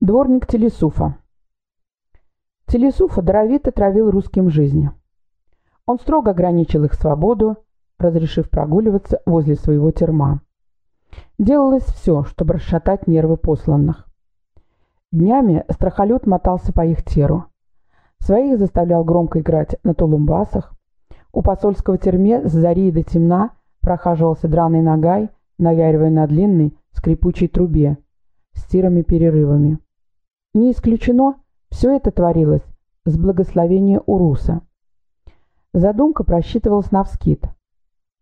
Дворник Телесуфа. Телесуфа даровито травил русским жизнь. Он строго ограничил их свободу, разрешив прогуливаться возле своего терма. Делалось все, чтобы расшатать нервы посланных. Днями страхолет мотался по их теру. Своих заставлял громко играть на тулумбасах. У посольского терме с зари до темна прохаживался драный нагай, наяривая на длинной скрипучей трубе с тирами-перерывами. Не исключено, все это творилось с благословения Уруса. Задумка просчитывалась навскид.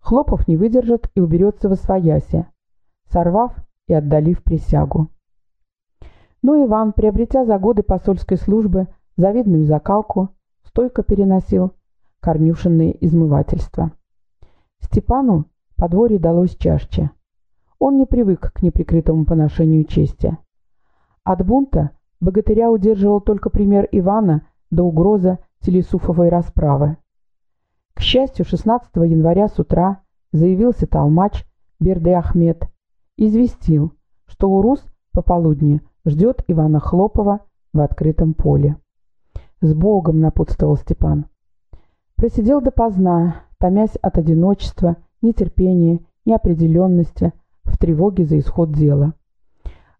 Хлопов не выдержит и уберется во своясе, сорвав и отдалив присягу. Но Иван, приобретя за годы посольской службы завидную закалку, стойко переносил корнюшенные измывательства. Степану подворье далось чаще. Он не привык к неприкрытому поношению чести. От бунта Богатыря удерживал только пример Ивана до угроза телесуфовой расправы. К счастью, 16 января с утра заявился толмач Берды Ахмед, известил, что Урус пополудни ждет Ивана Хлопова в открытом поле. «С Богом!» — напутствовал Степан. Просидел допоздна, томясь от одиночества, нетерпения, неопределенности, в тревоге за исход дела.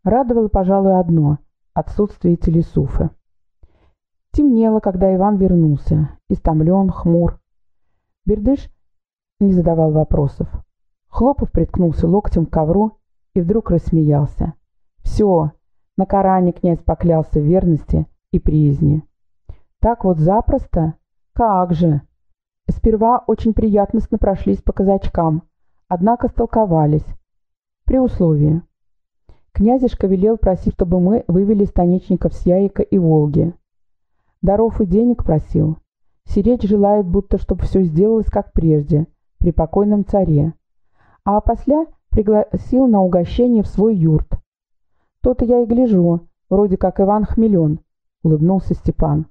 Радовало, пожалуй, одно — отсутствие телесуфы. Темнело, когда Иван вернулся, истомлен, хмур. Бердыш не задавал вопросов. Хлопов приткнулся локтем к ковру и вдруг рассмеялся. «Все, на Коране князь поклялся верности и приязни». «Так вот запросто? Как же!» Сперва очень приятностно прошлись по казачкам, однако столковались. При условии. Князешка велел просить, чтобы мы вывели станичников с Яика и Волги. Даров и денег просил. Сиречь желает, будто чтобы все сделалось как прежде, при покойном царе. А после пригласил на угощение в свой юрт. То-то я и гляжу, вроде как Иван Хмелен, улыбнулся Степан.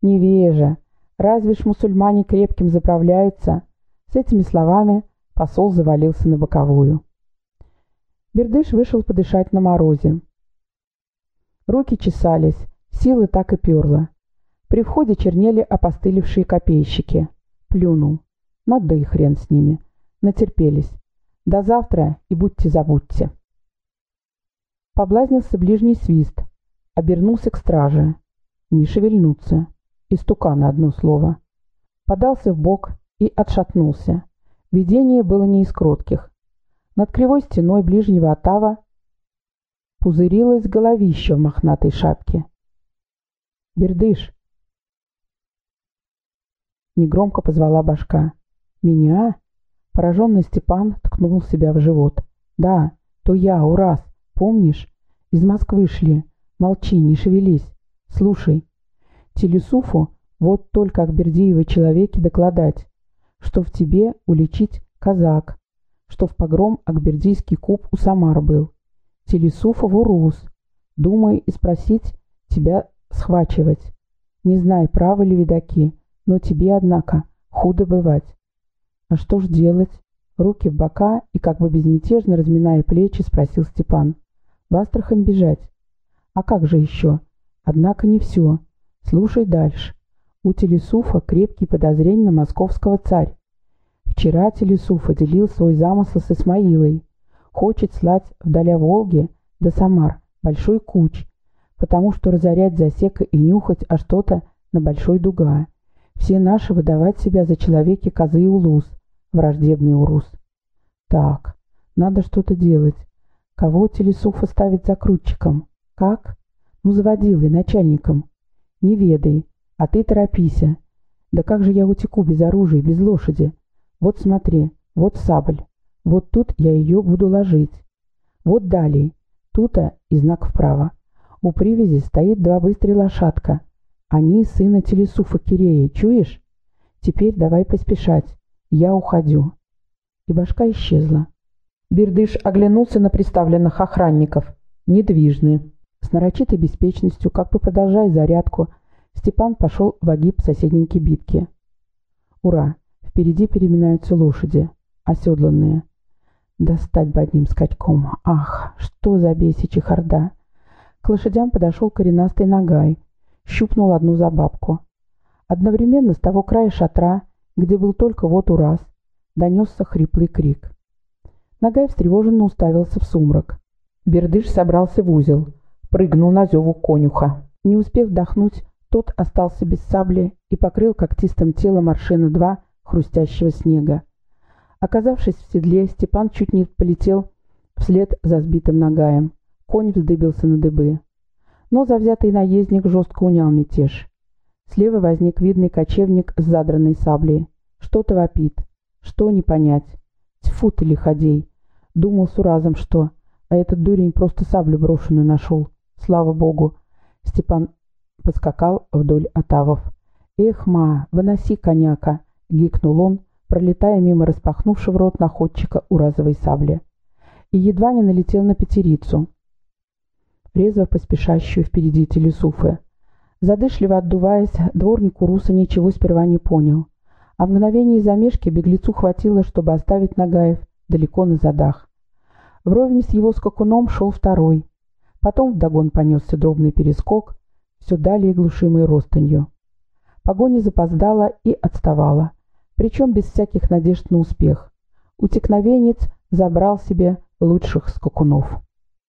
Невежа, разве ж мусульмане крепким заправляются? С этими словами посол завалился на боковую. Бердыш вышел подышать на морозе. Руки чесались, силы так и перла. При входе чернели опостылевшие копейщики. Плюнул. Надо и хрен с ними. Натерпелись. До завтра и будьте-забудьте. Поблазнился ближний свист. Обернулся к страже. Не шевельнуться. Истука на одно слово. Подался в бок и отшатнулся. Видение было не из кротких. Над кривой стеной ближнего отава пузырилось головище в мохнатой шапке. «Бердыш!» Негромко позвала башка. «Меня?» Пораженный Степан ткнул себя в живот. «Да, то я, Ураз, помнишь? Из Москвы шли. Молчи, не шевелись. Слушай, Телесуфу вот только к Бердиевой человеке докладать, что в тебе уличить казак, что в погром Акбердийский куб у Самар был. Телесуфов урус. Думай и спросить тебя схвачивать. Не знаю, правы ли видаки, но тебе, однако, худо бывать. А что ж делать? Руки в бока и как бы безмятежно разминая плечи, спросил Степан. В Астрахань бежать? А как же еще? Однако не все. Слушай дальше. У Телесуфа крепкий подозрение на московского царь. Вчера Телесуф делил свой замысел с Исмаилой. Хочет слать вдаля Волги до Самар большой куч, потому что разорять засека и нюхать, а что-то на большой дуга. Все наши выдавать себя за человеки козы и улус, враждебный урус. Так, надо что-то делать. Кого Телесуфа ставить закрутчиком? Как? Ну, заводилой, начальником. Не ведай, а ты торопися. Да как же я утеку без оружия, без лошади? Вот смотри, вот сабль. Вот тут я ее буду ложить. Вот далее. Тута и знак вправо. У привязи стоит два быстрые лошадка. Они сына Телесуфа Кирея, чуешь? Теперь давай поспешать. Я уходю. И башка исчезла. Бердыш оглянулся на представленных охранников. Недвижны. С нарочитой беспечностью, как бы продолжая зарядку, Степан пошел в огиб соседней кибитки. Ура! Впереди переминаются лошади, оседланные. Достать бы одним скачком. Ах, что за бесичья хорда! К лошадям подошел коренастый нагай, щупнул одну за бабку. Одновременно с того края шатра, где был только вот ураз, донесся хриплый крик. Нагай встревоженно уставился в сумрак. Бердыш собрался в узел, прыгнул на зеву конюха. Не успев вдохнуть, тот остался без сабли и покрыл когтистым телом аршина-два хрустящего снега. Оказавшись в седле, Степан чуть не полетел вслед за сбитым нагаем. Конь вздыбился на дыбы. Но завзятый наездник жестко унял мятеж. Слева возник видный кочевник с задранной саблей. Что-то вопит. Что не понять. Тьфу ты, лиходей. Думал с уразом, что... А этот дурень просто саблю брошенную нашел. Слава богу. Степан поскакал вдоль отавов. «Эх, ма, выноси коняка!» — гикнул он, пролетая мимо распахнувшего рот находчика у разовой сабли. И едва не налетел на пятерицу, резво поспешащую впереди телесуфы. Задышливо отдуваясь, дворник Уруса ничего сперва не понял. А мгновение замешки беглецу хватило, чтобы оставить Нагаев далеко на задах. Вровень с его скакуном шел второй. Потом вдогон понесся дробный перескок, все далее глушимый ростанью. Погоня запоздала и отставала, причем без всяких надежд на успех. Утекновенец забрал себе лучших скакунов.